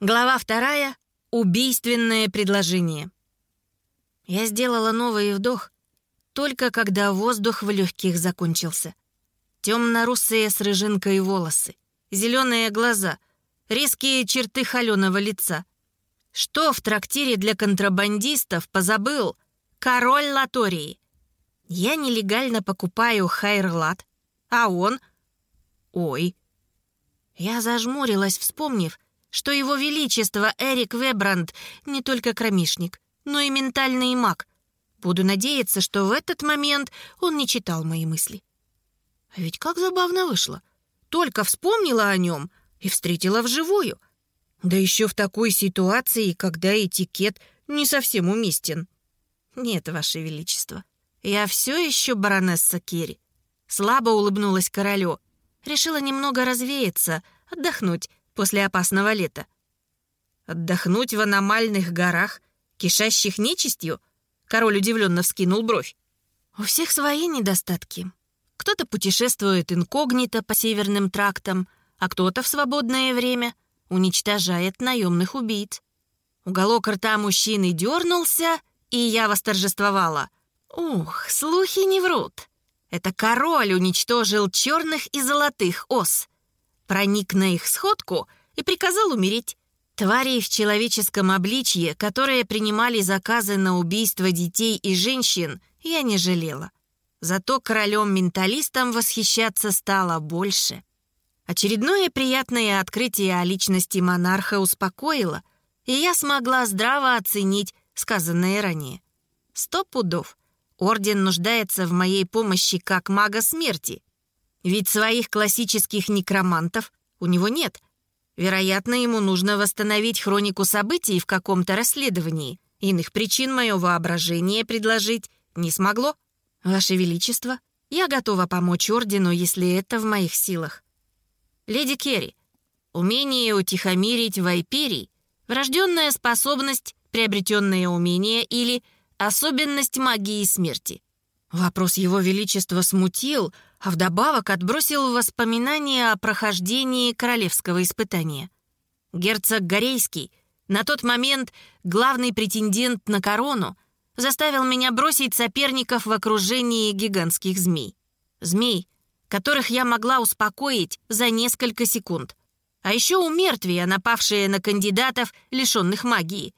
Глава вторая. Убийственное предложение. Я сделала новый вдох, только когда воздух в легких закончился. Темно-русые с рыжинкой волосы, зеленые глаза, резкие черты холеного лица. Что в трактире для контрабандистов позабыл? Король Латории. Я нелегально покупаю хайрлат, а он... Ой. Я зажмурилась, вспомнив, что его величество Эрик Вебранд не только кромишник, но и ментальный маг. Буду надеяться, что в этот момент он не читал мои мысли. А ведь как забавно вышло. Только вспомнила о нем и встретила вживую. Да еще в такой ситуации, когда этикет не совсем уместен. Нет, Ваше Величество, я все еще баронесса Керри. Слабо улыбнулась королю. Решила немного развеяться, отдохнуть после опасного лета. Отдохнуть в аномальных горах, кишащих нечистью? Король удивленно вскинул бровь. У всех свои недостатки. Кто-то путешествует инкогнито по северным трактам, а кто-то в свободное время уничтожает наемных убийц. Уголок рта мужчины дернулся, и я восторжествовала. Ух, слухи не врут. Это король уничтожил черных и золотых ос проник на их сходку и приказал умереть. Твари в человеческом обличье, которые принимали заказы на убийство детей и женщин, я не жалела. Зато королем-менталистом восхищаться стало больше. Очередное приятное открытие о личности монарха успокоило, и я смогла здраво оценить сказанное ранее. Сто пудов. Орден нуждается в моей помощи как мага смерти, ведь своих классических некромантов у него нет. Вероятно, ему нужно восстановить хронику событий в каком-то расследовании. Иных причин мое воображение предложить не смогло. Ваше Величество, я готова помочь Ордену, если это в моих силах. Леди Керри, умение утихомирить вайперий, врожденная способность, приобретенное умение или особенность магии смерти. Вопрос Его Величества смутил, а вдобавок отбросил воспоминания о прохождении королевского испытания. Герцог Горейский, на тот момент главный претендент на корону, заставил меня бросить соперников в окружении гигантских змей. Змей, которых я могла успокоить за несколько секунд. А еще умертвия, напавшие на кандидатов, лишенных магии.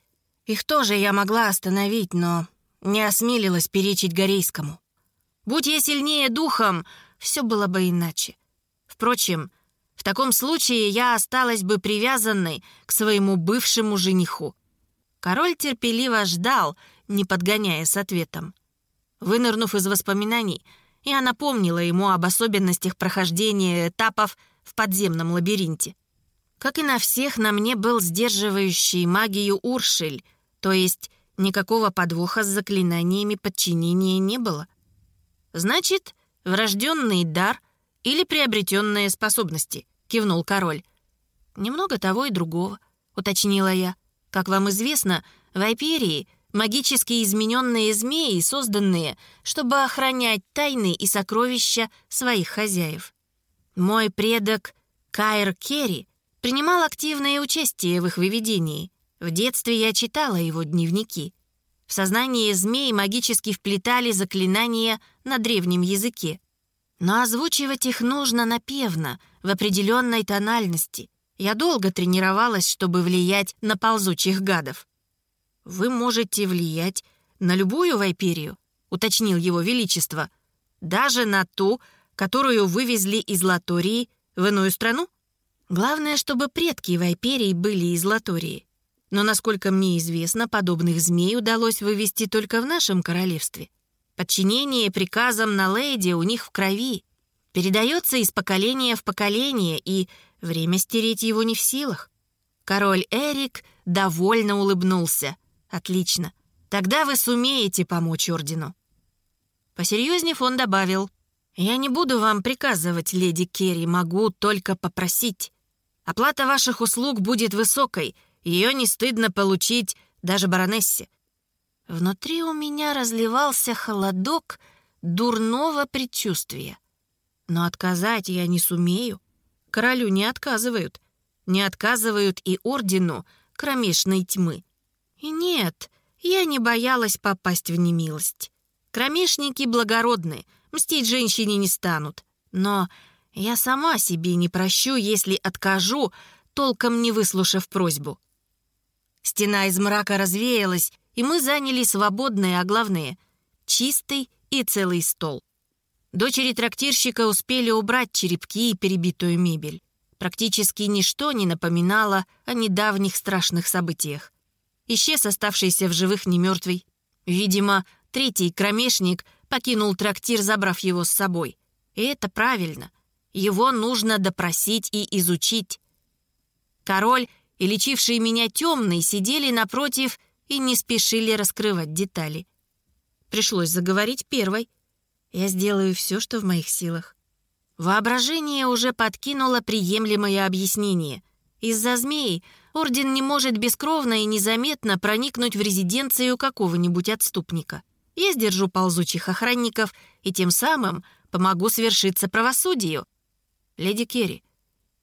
Их тоже я могла остановить, но не осмелилась перечить Горейскому. Будь я сильнее духом, все было бы иначе. Впрочем, в таком случае я осталась бы привязанной к своему бывшему жениху. Король терпеливо ждал, не подгоняя с ответом. Вынырнув из воспоминаний, я напомнила ему об особенностях прохождения этапов в подземном лабиринте. Как и на всех, на мне был сдерживающий магию Уршель, то есть Никакого подвоха с заклинаниями подчинения не было. «Значит, врожденный дар или приобретенные способности», — кивнул король. «Немного того и другого», — уточнила я. «Как вам известно, в Айперии магически измененные змеи, созданные, чтобы охранять тайны и сокровища своих хозяев. Мой предок Кайр Керри принимал активное участие в их выведении — в детстве я читала его дневники. В сознание змей магически вплетали заклинания на древнем языке. Но озвучивать их нужно напевно, в определенной тональности. Я долго тренировалась, чтобы влиять на ползучих гадов. «Вы можете влиять на любую вайперию», — уточнил его величество, «даже на ту, которую вывезли из Латории в иную страну? Главное, чтобы предки вайперий были из Латории. Но, насколько мне известно, подобных змей удалось вывести только в нашем королевстве. Подчинение приказам на леди у них в крови. Передается из поколения в поколение, и время стереть его не в силах. Король Эрик довольно улыбнулся. «Отлично. Тогда вы сумеете помочь ордену». Посерьезнев он добавил. «Я не буду вам приказывать, леди Керри, могу только попросить. Оплата ваших услуг будет высокой — ее не стыдно получить даже баронессе. Внутри у меня разливался холодок дурного предчувствия. Но отказать я не сумею. Королю не отказывают. не отказывают и ордену кромешной тьмы. И нет, я не боялась попасть в немилость. Кромешники благородны, мстить женщине не станут. Но я сама себе не прощу, если откажу, толком не выслушав просьбу. Стена из мрака развеялась, и мы заняли свободный, а главное — чистый и целый стол. Дочери трактирщика успели убрать черепки и перебитую мебель. Практически ничто не напоминало о недавних страшных событиях. Исчез оставшийся в живых немертвый. Видимо, третий кромешник покинул трактир, забрав его с собой. И это правильно. Его нужно допросить и изучить. Король и лечивший меня темный сидели напротив и не спешили раскрывать детали. Пришлось заговорить первой. Я сделаю все, что в моих силах. Воображение уже подкинуло приемлемое объяснение. Из-за змеи орден не может бескровно и незаметно проникнуть в резиденцию какого-нибудь отступника. Я сдержу ползучих охранников и тем самым помогу свершиться правосудию. Леди Керри,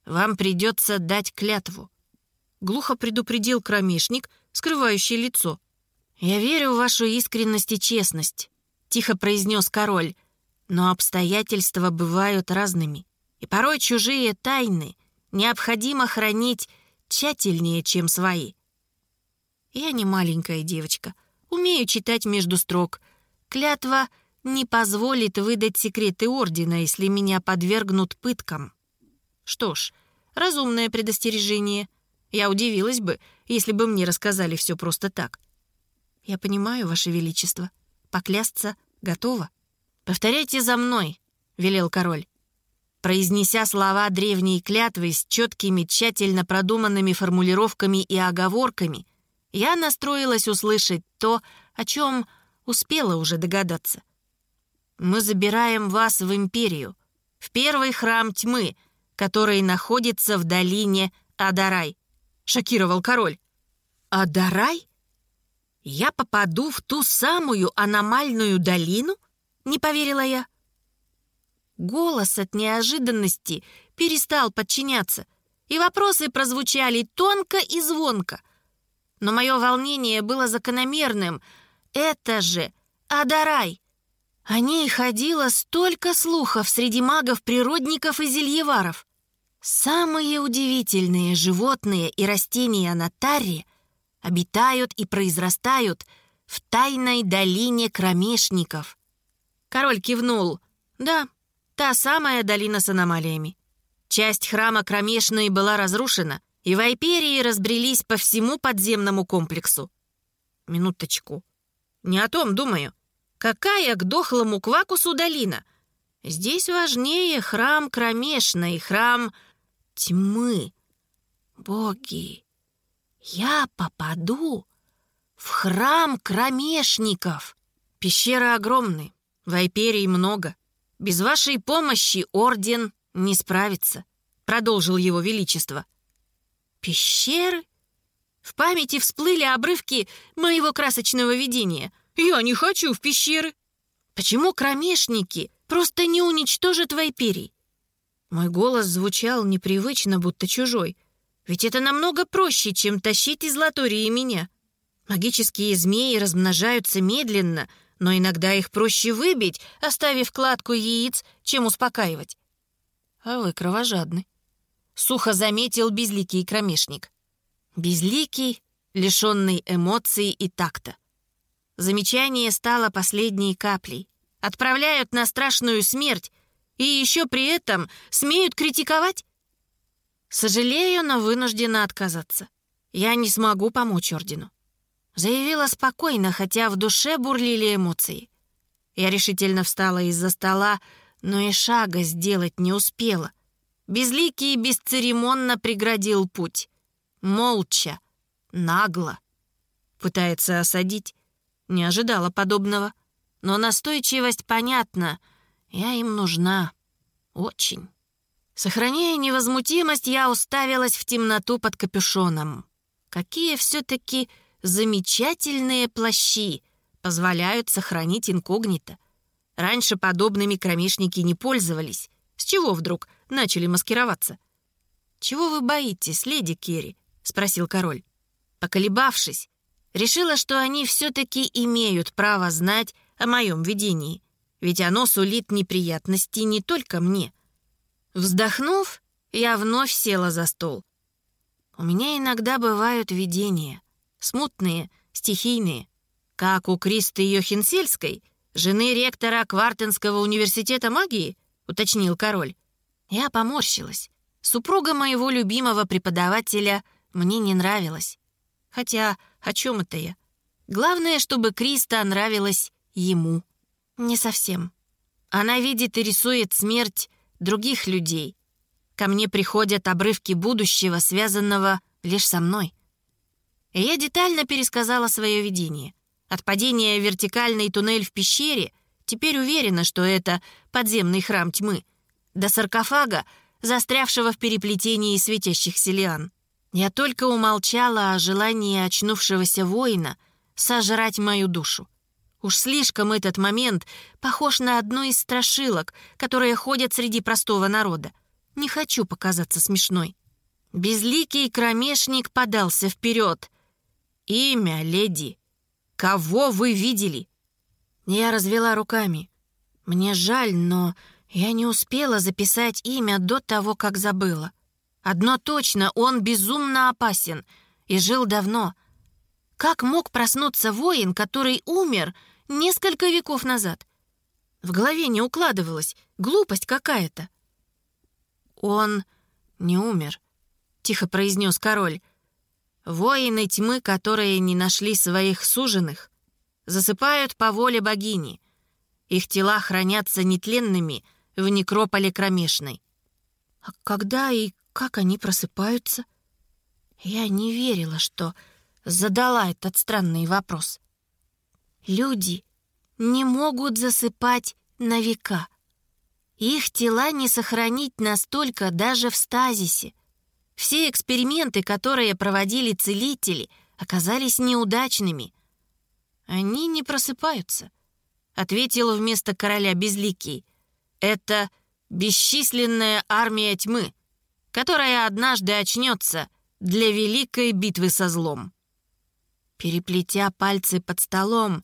вам придется дать клятву. Глухо предупредил кромешник, скрывающий лицо. «Я верю в вашу искренность и честность», — тихо произнес король. «Но обстоятельства бывают разными, и порой чужие тайны необходимо хранить тщательнее, чем свои». «Я не маленькая девочка, умею читать между строк. Клятва не позволит выдать секреты Ордена, если меня подвергнут пыткам». Что ж, разумное предостережение — я удивилась бы, если бы мне рассказали все просто так. Я понимаю, Ваше Величество. Поклясться готово. Повторяйте за мной, велел король. Произнеся слова древней клятвы с четкими, тщательно продуманными формулировками и оговорками, я настроилась услышать то, о чем успела уже догадаться. «Мы забираем вас в Империю, в первый храм тьмы, который находится в долине Адарай шокировал король. «А Дарай? Я попаду в ту самую аномальную долину?» — не поверила я. Голос от неожиданности перестал подчиняться, и вопросы прозвучали тонко и звонко. Но мое волнение было закономерным. «Это же Адарай!» О ней ходило столько слухов среди магов-природников и зельеваров. Самые удивительные животные и растения на Таре обитают и произрастают в тайной долине кромешников. Король кивнул. Да, та самая долина с аномалиями. Часть храма Кромешной была разрушена, и вайперии разбрелись по всему подземному комплексу. Минуточку. Не о том думаю. Какая к дохлому квакусу долина? Здесь важнее храм Кромешной, храм тьмы. Боги, я попаду в храм кромешников. Пещеры огромны, вайперий много. Без вашей помощи орден не справится, продолжил его величество. Пещеры? В памяти всплыли обрывки моего красочного видения. Я не хочу в пещеры. Почему кромешники просто не уничтожат вайперий? Мой голос звучал непривычно, будто чужой. Ведь это намного проще, чем тащить из латории меня. Магические змеи размножаются медленно, но иногда их проще выбить, оставив кладку яиц, чем успокаивать. А вы кровожадны. Сухо заметил безликий кромешник. Безликий, лишенный эмоций и такта. Замечание стало последней каплей. Отправляют на страшную смерть, и еще при этом смеют критиковать? Сожалею, но вынуждена отказаться. Я не смогу помочь ордену. Заявила спокойно, хотя в душе бурлили эмоции. Я решительно встала из-за стола, но и шага сделать не успела. Безликий бесцеремонно преградил путь. Молча, нагло. Пытается осадить. Не ожидала подобного. Но настойчивость понятна — я им нужна. Очень. Сохраняя невозмутимость, я уставилась в темноту под капюшоном. Какие все-таки замечательные плащи позволяют сохранить инкогнито. Раньше подобными кромешники не пользовались. С чего вдруг начали маскироваться? «Чего вы боитесь, леди Керри?» — спросил король. Поколебавшись, решила, что они все-таки имеют право знать о моем видении, ведь оно сулит неприятности не только мне. Вздохнув, я вновь села за стол. У меня иногда бывают видения, смутные, стихийные, как у Кристы Йохинсельской, жены ректора Квартенского университета магии, уточнил король. Я поморщилась. Супруга моего любимого преподавателя мне не нравилась. Хотя о чем это я? Главное, чтобы Криста нравилась ему. Не совсем. Она видит и рисует смерть других людей. Ко мне приходят обрывки будущего, связанного лишь со мной. И я детально пересказала свое видение. От падения вертикальный туннель в пещере теперь уверена, что это подземный храм тьмы. До саркофага, застрявшего в переплетении светящихся лиан. Я только умолчала о желании очнувшегося воина сожрать мою душу. Уж слишком этот момент похож на одну из страшилок, которые ходят среди простого народа. Не хочу показаться смешной. Безликий кромешник подался вперед. «Имя, леди. Кого вы видели?» Я развела руками. Мне жаль, но я не успела записать имя до того, как забыла. Одно точно, он безумно опасен и жил давно. Как мог проснуться воин, который умер несколько веков назад? В голове не укладывалось, глупость какая-то. «Он не умер», — тихо произнес король. «Воины тьмы, которые не нашли своих суженых, засыпают по воле богини. Их тела хранятся нетленными в некрополе кромешной». «А когда и как они просыпаются? Я не верила, что задала этот странный вопрос. Люди не могут засыпать на века. Их тела не сохранить настолько даже в стазисе. Все эксперименты, которые проводили целители, оказались неудачными. Они не просыпаются, ответил вместо короля Безликий. Это бесчисленная армия тьмы которая однажды очнется для великой битвы со злом. Переплетя пальцы под столом,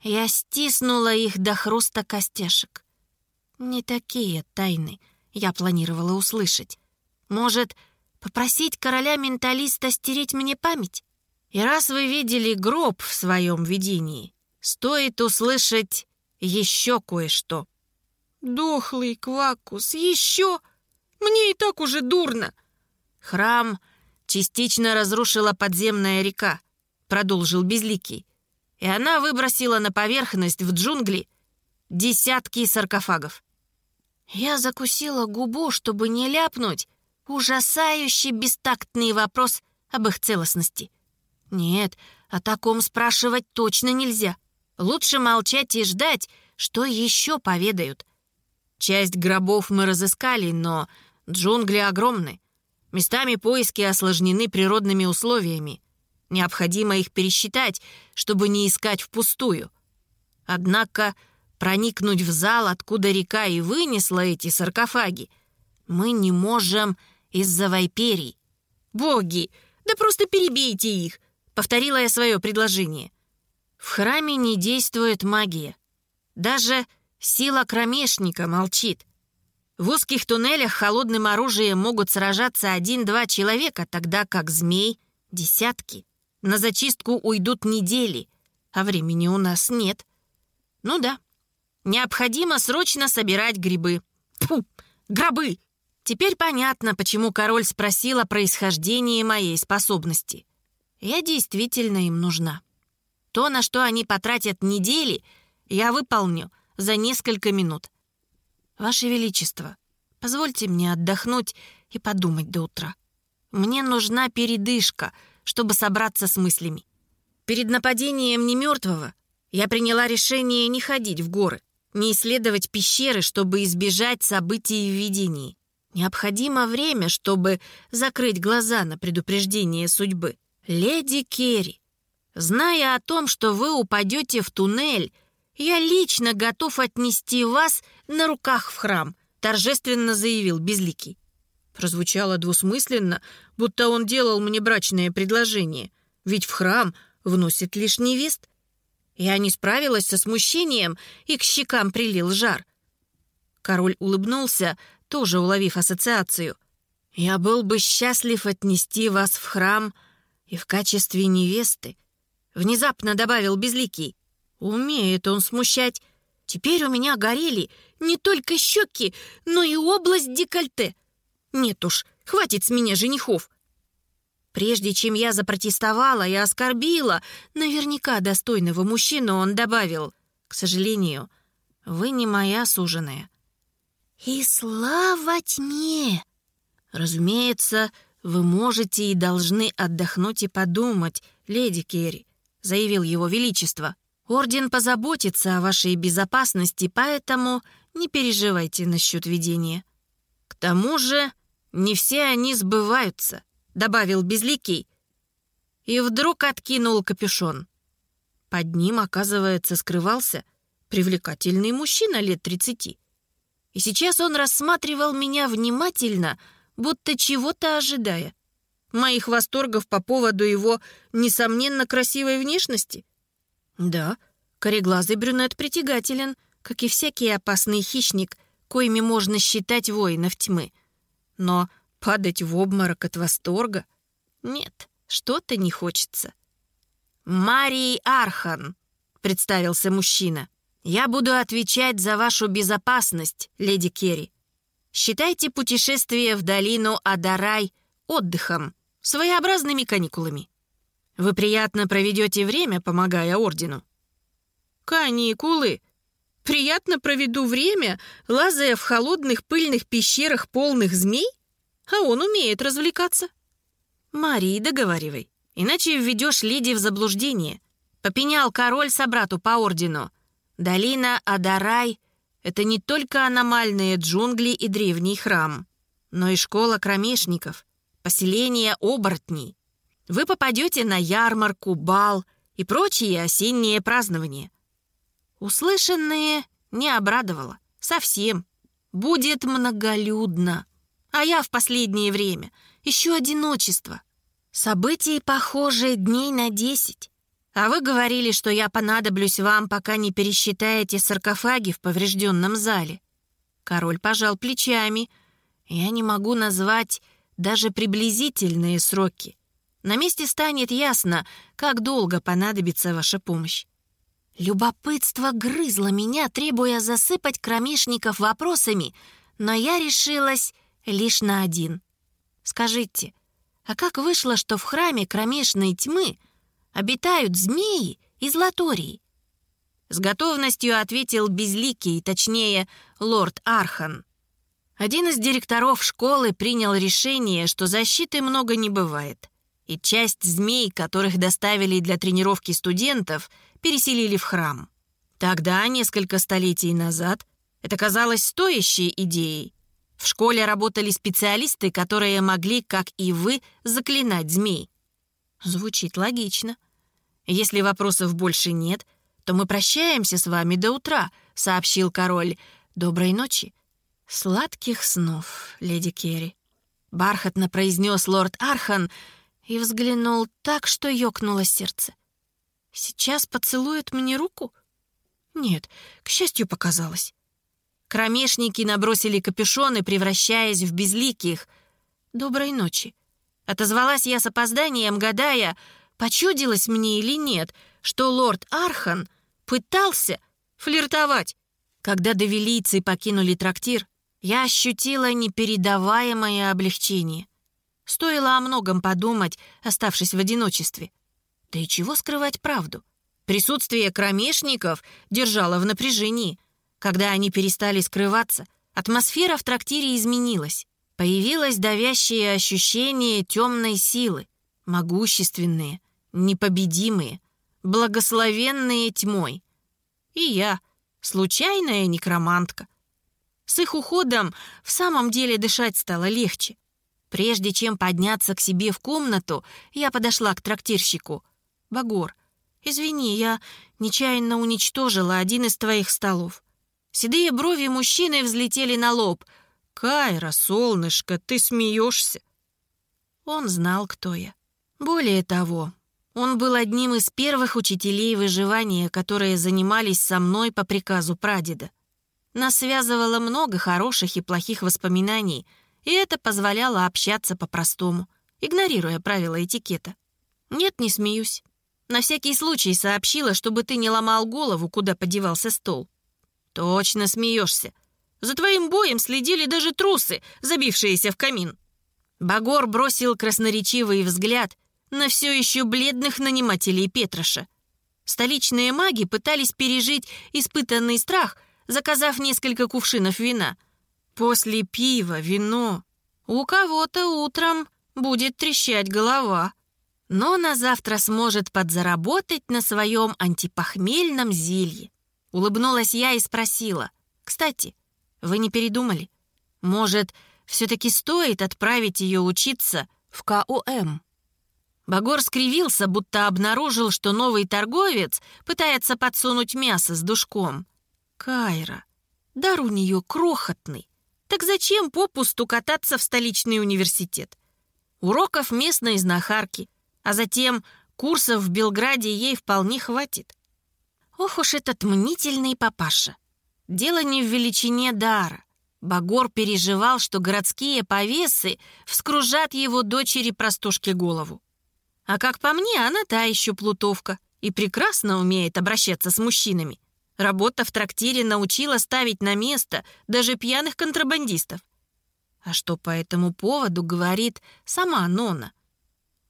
я стиснула их до хруста костяшек. Не такие тайны я планировала услышать. Может, попросить короля-менталиста стереть мне память? И раз вы видели гроб в своем видении, стоит услышать еще кое-что. «Дохлый Квакус, еще!» Мне и так уже дурно». «Храм частично разрушила подземная река», — продолжил Безликий. «И она выбросила на поверхность в джунгли десятки саркофагов». Я закусила губу, чтобы не ляпнуть ужасающий бестактный вопрос об их целостности. Нет, о таком спрашивать точно нельзя. Лучше молчать и ждать, что еще поведают. Часть гробов мы разыскали, но Джунгли огромны. Местами поиски осложнены природными условиями. Необходимо их пересчитать, чтобы не искать впустую. Однако проникнуть в зал, откуда река и вынесла эти саркофаги, мы не можем из-за вайперий. «Боги, да просто перебейте их!» — повторила я свое предложение. В храме не действует магия. Даже сила кромешника молчит. В узких туннелях холодным оружием могут сражаться один-два человека, тогда как змей — десятки. На зачистку уйдут недели, а времени у нас нет. Ну да, необходимо срочно собирать грибы. Фу, гробы! Теперь понятно, почему король спросил о происхождении моей способности. Я действительно им нужна. То, на что они потратят недели, я выполню за несколько минут. «Ваше Величество, позвольте мне отдохнуть и подумать до утра. Мне нужна передышка, чтобы собраться с мыслями. Перед нападением немертвого я приняла решение не ходить в горы, не исследовать пещеры, чтобы избежать событий в видении. Необходимо время, чтобы закрыть глаза на предупреждение судьбы. Леди Керри, зная о том, что вы упадете в туннель, «Я лично готов отнести вас на руках в храм», торжественно заявил Безликий. Прозвучало двусмысленно, будто он делал мне брачное предложение. Ведь в храм вносит лишь невест. Я не справилась со смущением, и к щекам прилил жар. Король улыбнулся, тоже уловив ассоциацию. «Я был бы счастлив отнести вас в храм и в качестве невесты», — внезапно добавил Безликий. «Умеет он смущать. Теперь у меня горели не только щеки, но и область декольте. Нет уж, хватит с меня женихов. Прежде чем я запротестовала и оскорбила наверняка достойного мужчину, он добавил, «К сожалению, вы не моя суженая». «И слава тьме!» «Разумеется, вы можете и должны отдохнуть и подумать, леди Керри», заявил его величество. «Орден позаботится о вашей безопасности, поэтому не переживайте насчет видения. К тому же не все они сбываются». — добавил Безликий. И вдруг откинул капюшон. Под ним, оказывается, скрывался привлекательный мужчина лет тридцати. И сейчас он рассматривал меня внимательно, будто чего-то ожидая. Моих восторгов по поводу его, несомненно, красивой внешности? Да, кореглазый брюнет притягателен, как и всякий опасный хищник, коими можно считать воинов тьмы. Но Падать в обморок от восторга? Нет, что-то не хочется. «Марий Архан», — представился мужчина. «Я буду отвечать за вашу безопасность, леди Керри. Считайте путешествие в долину Адарай отдыхом, своеобразными каникулами. Вы приятно проведете время, помогая ордену». «Каникулы? Приятно проведу время, лазая в холодных пыльных пещерах полных змей?» а он умеет развлекаться. Марии, договаривай, иначе введешь леди в заблуждение. Попенял король собрату по ордену. Долина Адарай — это не только аномальные джунгли и древний храм, но и школа кромешников, поселение оборотней. Вы попадете на ярмарку, бал и прочие осенние празднования. Услышанное не обрадовало. Совсем. Будет многолюдно. А я в последнее время ищу одиночество. Событий, похоже, дней на десять. А вы говорили, что я понадоблюсь вам, пока не пересчитаете саркофаги в поврежденном зале. Король пожал плечами. Я не могу назвать даже приблизительные сроки. На месте станет ясно, как долго понадобится ваша помощь. Любопытство грызло меня, требуя засыпать кромешников вопросами, но я решилась лишь на один. Скажите, а как вышло, что в храме кромешной тьмы обитают змеи из латории? С готовностью ответил безликий, точнее, лорд Архан. Один из директоров школы принял решение, что защиты много не бывает, и часть змей, которых доставили для тренировки студентов, переселили в храм. Тогда, несколько столетий назад, это казалось стоящей идеей, в школе работали специалисты, которые могли, как и вы, заклинать змей. Звучит логично. Если вопросов больше нет, то мы прощаемся с вами до утра, сообщил король. Доброй ночи. Сладких снов, леди Керри. Бархатно произнес лорд Архан и взглянул так, что ёкнуло сердце. Сейчас поцелует мне руку? Нет, к счастью, показалось. Кромешники набросили капюшоны, превращаясь в безликих. «Доброй ночи». Отозвалась я с опозданием, гадая, почудилось мне или нет, что лорд Архан пытался флиртовать. Когда довелийцы покинули трактир, я ощутила непередаваемое облегчение. Стоило о многом подумать, оставшись в одиночестве. Да и чего скрывать правду? Присутствие кромешников держало в напряжении — когда они перестали скрываться, атмосфера в трактире изменилась. Появилось давящее ощущение темной силы, могущественные, непобедимые, благословенные тьмой. И я, случайная некромантка. С их уходом в самом деле дышать стало легче. Прежде чем подняться к себе в комнату, я подошла к трактирщику. «Багор, извини, я нечаянно уничтожила один из твоих столов. Седые брови мужчины взлетели на лоб. «Кайра, солнышко, ты смеешься?» Он знал, кто я. Более того, он был одним из первых учителей выживания, которые занимались со мной по приказу прадеда. Нас связывало много хороших и плохих воспоминаний, и это позволяло общаться по-простому, игнорируя правила этикета. Нет, не смеюсь. На всякий случай сообщила, чтобы ты не ломал голову, куда подевался стол. Точно смеешься. За твоим боем следили даже трусы, забившиеся в камин. Багор бросил красноречивый взгляд на все еще бледных нанимателей Петроша. Столичные маги пытались пережить испытанный страх, заказав несколько кувшинов вина. После пива вино. У кого-то утром будет трещать голова. Но на завтра сможет подзаработать на своем антипохмельном зелье. Улыбнулась я и спросила. «Кстати, вы не передумали? Может, все-таки стоит отправить ее учиться в КУМ?» Багор скривился, будто обнаружил, что новый торговец пытается подсунуть мясо с душком. «Кайра, дар у нее крохотный. Так зачем попусту кататься в столичный университет? Уроков местной знахарки, а затем курсов в Белграде ей вполне хватит. Ох уж этот мнительный папаша. Дело не в величине дара. Багор переживал, что городские повесы вскружат его дочери-простушке голову. А как по мне, она та еще плутовка и прекрасно умеет обращаться с мужчинами. Работа в трактире научила ставить на место даже пьяных контрабандистов. А что по этому поводу говорит сама Нона?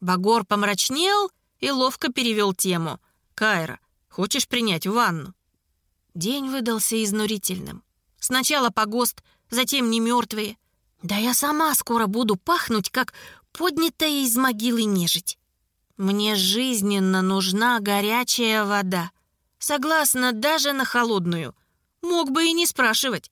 Багор помрачнел и ловко перевел тему. «Кайра, хочешь принять ванну?» День выдался изнурительным. Сначала погост, затем не мертвые. Да я сама скоро буду пахнуть, как поднятая из могилы нежить. Мне жизненно нужна горячая вода. Согласна даже на холодную. Мог бы и не спрашивать.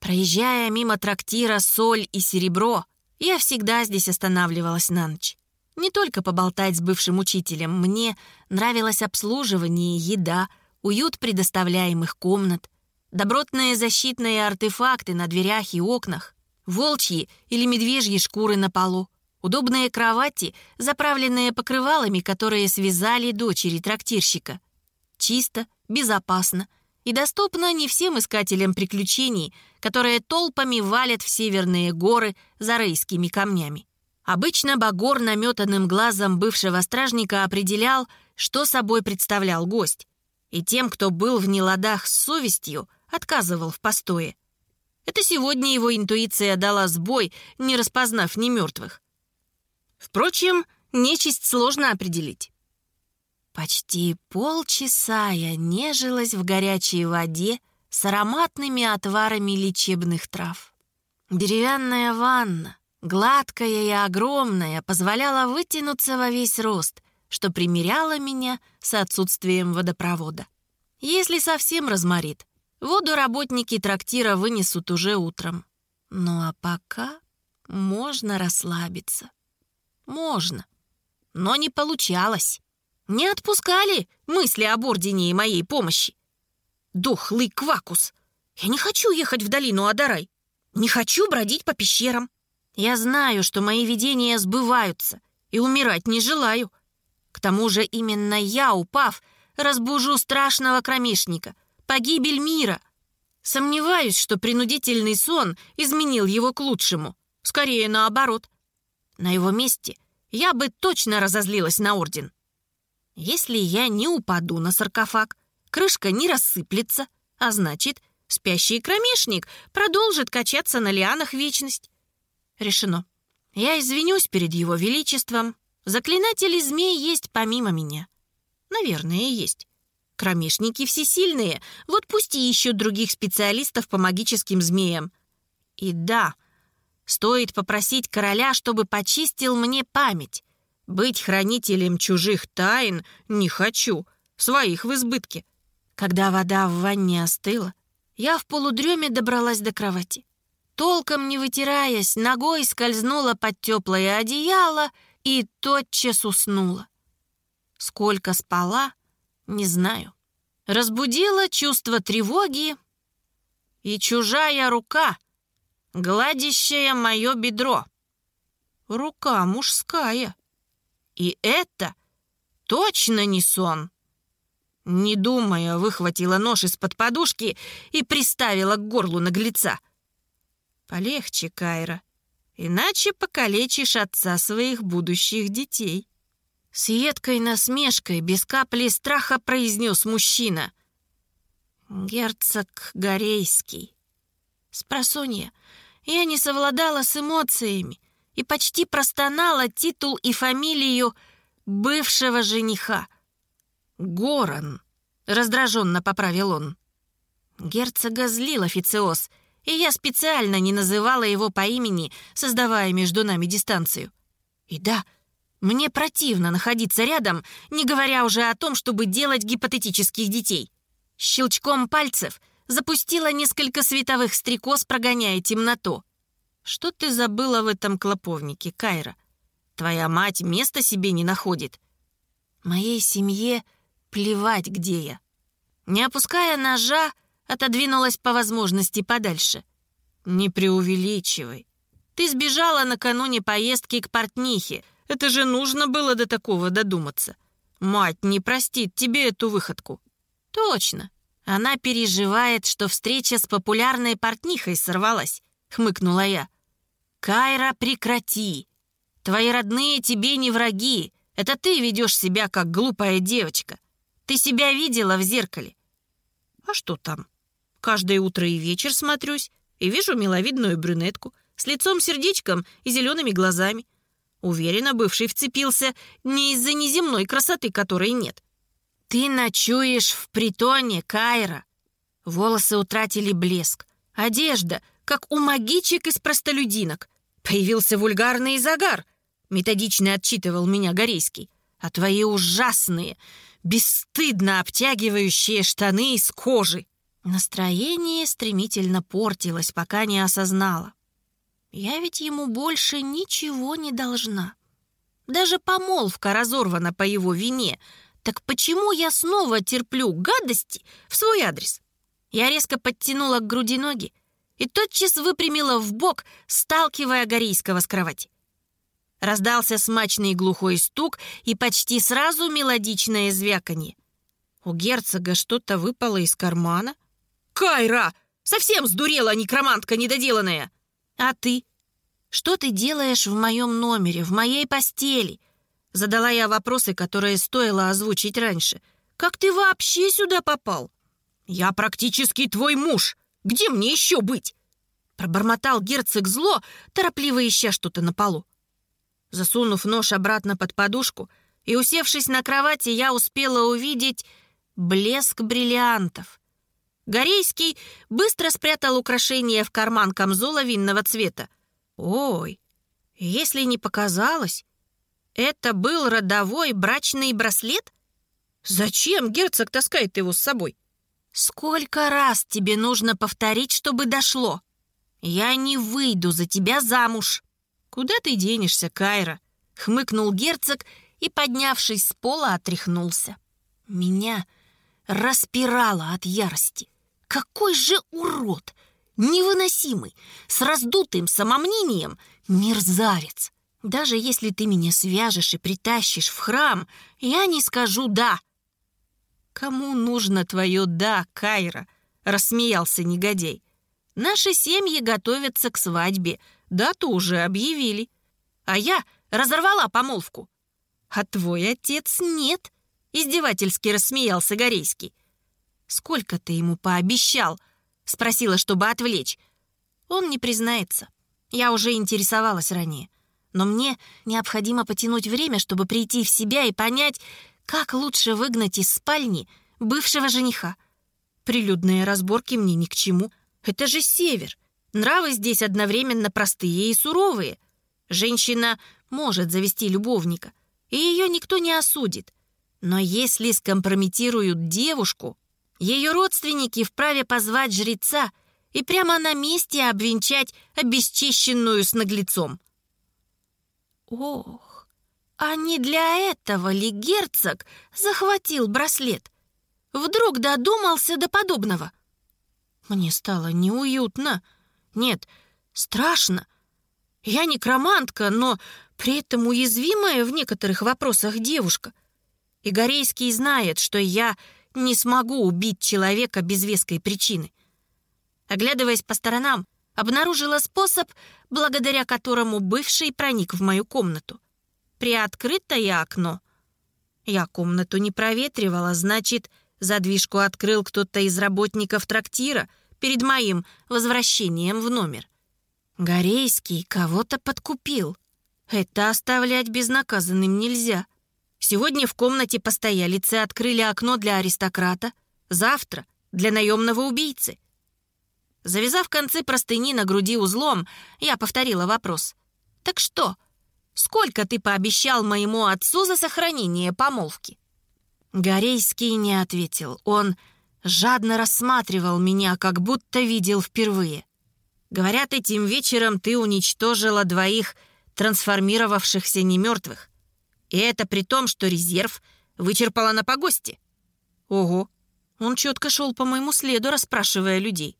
Проезжая мимо трактира «Соль и серебро», я всегда здесь останавливалась на ночь. Не только поболтать с бывшим учителем, мне нравилось обслуживание, еда, уют предоставляемых комнат, добротные защитные артефакты на дверях и окнах, волчьи или медвежьи шкуры на полу. Удобные кровати, заправленные покрывалами, которые связали дочери трактирщика. Чисто, безопасно и доступно не всем искателям приключений, которые толпами валят в северные горы за рейскими камнями. Обычно Багор наметанным глазом бывшего стражника определял, что собой представлял гость, и тем, кто был в неладах с совестью, отказывал в постое. Это сегодня его интуиция дала сбой, не распознав ни мертвых. Впрочем, нечисть сложно определить. Почти полчаса я нежилась в горячей воде с ароматными отварами лечебных трав. Деревянная ванна, гладкая и огромная, позволяла вытянуться во весь рост, что примеряло меня с отсутствием водопровода. Если совсем разморит, воду работники трактира вынесут уже утром. Ну а пока можно расслабиться. Можно. Но не получалось. Не отпускали мысли об ордене и моей помощи. Дохлый квакус. Я не хочу ехать в долину Адарай. Не хочу бродить по пещерам. Я знаю, что мои видения сбываются, и умирать не желаю. К тому же именно я, упав, разбужу страшного кромешника, погибель мира. Сомневаюсь, что принудительный сон изменил его к лучшему. Скорее наоборот — на его месте я бы точно разозлилась на орден. Если я не упаду на саркофаг, крышка не рассыплется, а значит, спящий кромешник продолжит качаться на лианах вечность. Решено. Я извинюсь перед его величеством. Заклинатели змей есть помимо меня. Наверное, есть. Кромешники всесильные, вот пусть и ищут других специалистов по магическим змеям. И да, — Стоит попросить короля, чтобы почистил мне память. Быть хранителем чужих тайн не хочу, своих в избытке. Когда вода в ванне остыла, я в полудреме добралась до кровати. Толком не вытираясь, ногой скользнула под теплое одеяло и тотчас уснула. Сколько спала, не знаю. Разбудила чувство тревоги и чужая рука — гладящая мое бедро. Рука мужская. И это точно не сон. Не думая, выхватила нож из-под подушки и приставила к горлу наглеца. Полегче, Кайра, иначе покалечишь отца своих будущих детей. С едкой насмешкой, без капли страха произнес мужчина. Герцог Горейский. Спросонья, я не совладала с эмоциями и почти простонала титул и фамилию бывшего жениха. Горан, раздраженно поправил он. Герцога злил официоз, и я специально не называла его по имени, создавая между нами дистанцию. И да, мне противно находиться рядом, не говоря уже о том, чтобы делать гипотетических детей. Щелчком пальцев запустила несколько световых стрекоз, прогоняя темноту. Что ты забыла в этом клоповнике, Кайра? Твоя мать места себе не находит. Моей семье плевать, где я. Не опуская ножа, отодвинулась по возможности подальше. Не преувеличивай. Ты сбежала накануне поездки к портнихе. Это же нужно было до такого додуматься. Мать не простит тебе эту выходку. «Точно. Она переживает, что встреча с популярной портнихой сорвалась», — хмыкнула я. «Кайра, прекрати. Твои родные тебе не враги. Это ты ведешь себя, как глупая девочка. Ты себя видела в зеркале?» «А что там? Каждое утро и вечер смотрюсь и вижу миловидную брюнетку с лицом-сердечком и зелеными глазами. Уверена, бывший вцепился не из-за неземной красоты, которой нет. «Ты ночуешь в притоне, Кайра!» Волосы утратили блеск. Одежда, как у магичек из простолюдинок. Появился вульгарный загар. Методично отчитывал меня Горейский. А твои ужасные, бесстыдно обтягивающие штаны из кожи. Настроение стремительно портилось, пока не осознала. Я ведь ему больше ничего не должна. Даже помолвка разорвана по его вине — так почему я снова терплю гадости в свой адрес? Я резко подтянула к груди ноги и тотчас выпрямила в бок, сталкивая Горийского с кровати. Раздался смачный глухой стук и почти сразу мелодичное звяканье. У герцога что-то выпало из кармана. «Кайра! Совсем сдурела некромантка недоделанная!» «А ты? Что ты делаешь в моем номере, в моей постели?» Задала я вопросы, которые стоило озвучить раньше. «Как ты вообще сюда попал?» «Я практически твой муж. Где мне еще быть?» Пробормотал герцог зло, торопливо ища что-то на полу. Засунув нож обратно под подушку и усевшись на кровати, я успела увидеть блеск бриллиантов. Горейский быстро спрятал украшение в карман камзола винного цвета. «Ой, если не показалось, это был родовой брачный браслет? Зачем герцог таскает его с собой? Сколько раз тебе нужно повторить, чтобы дошло? Я не выйду за тебя замуж. Куда ты денешься, Кайра? Хмыкнул герцог и, поднявшись с пола, отряхнулся. Меня распирало от ярости. Какой же урод! Невыносимый, с раздутым самомнением мерзавец! Даже если ты меня свяжешь и притащишь в храм, я не скажу «да». «Кому нужно твое «да», Кайра?» — рассмеялся негодяй. «Наши семьи готовятся к свадьбе, дату уже объявили. А я разорвала помолвку». «А твой отец нет», — издевательски рассмеялся Горейский. «Сколько ты ему пообещал?» — спросила, чтобы отвлечь. Он не признается. Я уже интересовалась ранее но мне необходимо потянуть время, чтобы прийти в себя и понять, как лучше выгнать из спальни бывшего жениха. Прилюдные разборки мне ни к чему. Это же север. Нравы здесь одновременно простые и суровые. Женщина может завести любовника, и ее никто не осудит. Но если скомпрометируют девушку, ее родственники вправе позвать жреца и прямо на месте обвенчать обесчищенную с наглецом. Ох, а не для этого ли герцог захватил браслет? Вдруг додумался до подобного? Мне стало неуютно. Нет, Страшно. Я некромантка, но при этом уязвимая в некоторых вопросах девушка. И Горейский знает, что я не смогу убить человека без веской причины. Оглядываясь по сторонам, обнаружила способ, благодаря которому бывший проник в мою комнату. Приоткрытое окно. Я комнату не проветривала, значит, задвижку открыл кто-то из работников трактира перед моим возвращением в номер. Горейский кого-то подкупил. Это оставлять безнаказанным нельзя. Сегодня в комнате постоялицы открыли окно для аристократа, завтра — для наемного убийцы. Завязав концы простыни на груди узлом, я повторила вопрос. «Так что? Сколько ты пообещал моему отцу за сохранение помолвки?» Горейский не ответил. Он жадно рассматривал меня, как будто видел впервые. Говорят, этим вечером ты уничтожила двоих трансформировавшихся немертвых. И это при том, что резерв вычерпала на погосте. Ого, он четко шел по моему следу, расспрашивая людей.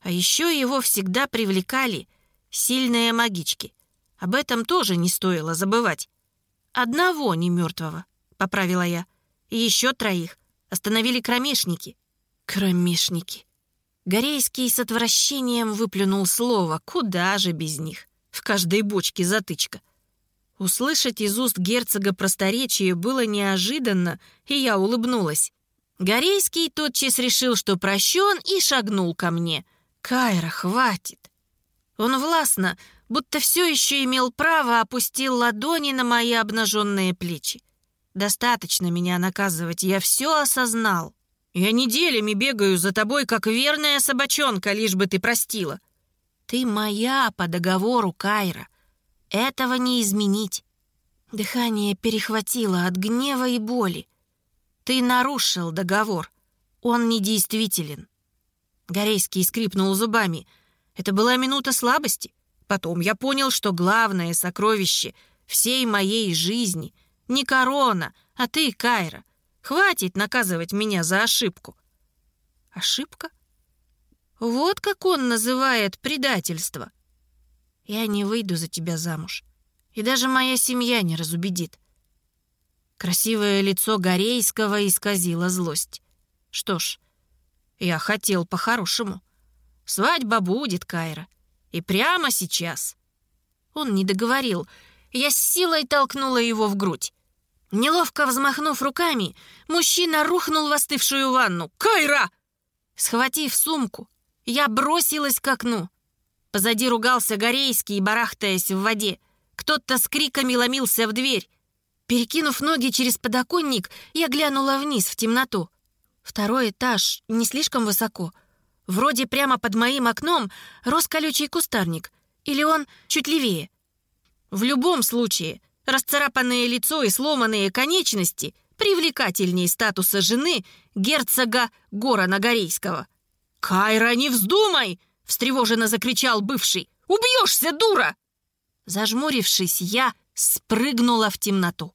А еще его всегда привлекали сильные магички. Об этом тоже не стоило забывать. «Одного не мертвого», — поправила я. «И еще троих остановили кромешники». «Кромешники». Горейский с отвращением выплюнул слово «Куда же без них?» В каждой бочке затычка. Услышать из уст герцога просторечие было неожиданно, и я улыбнулась. Горейский тотчас решил, что прощен, и шагнул ко мне. «Кайра, хватит!» Он властно, будто все еще имел право, опустил ладони на мои обнаженные плечи. «Достаточно меня наказывать, я все осознал». Я неделями бегаю за тобой, как верная собачонка, лишь бы ты простила. Ты моя по договору, Кайра. Этого не изменить. Дыхание перехватило от гнева и боли. Ты нарушил договор. Он недействителен. Горейский скрипнул зубами. Это была минута слабости. Потом я понял, что главное сокровище всей моей жизни не корона, а ты, Кайра — Хватит наказывать меня за ошибку. Ошибка? Вот как он называет предательство. Я не выйду за тебя замуж. И даже моя семья не разубедит. Красивое лицо Горейского исказило злость. Что ж, я хотел по-хорошему. Свадьба будет, Кайра. И прямо сейчас. Он не договорил. Я с силой толкнула его в грудь. Неловко взмахнув руками, мужчина рухнул в остывшую ванну. «Кайра!» Схватив сумку, я бросилась к окну. Позади ругался Горейский, барахтаясь в воде. Кто-то с криками ломился в дверь. Перекинув ноги через подоконник, я глянула вниз в темноту. Второй этаж не слишком высоко. Вроде прямо под моим окном рос колючий кустарник. Или он чуть левее. В любом случае, Расцарапанное лицо и сломанные конечности привлекательней статуса жены герцога Гора Нагорейского. «Кайра, не вздумай!» — встревоженно закричал бывший. «Убьешься, дура!» Зажмурившись, я спрыгнула в темноту.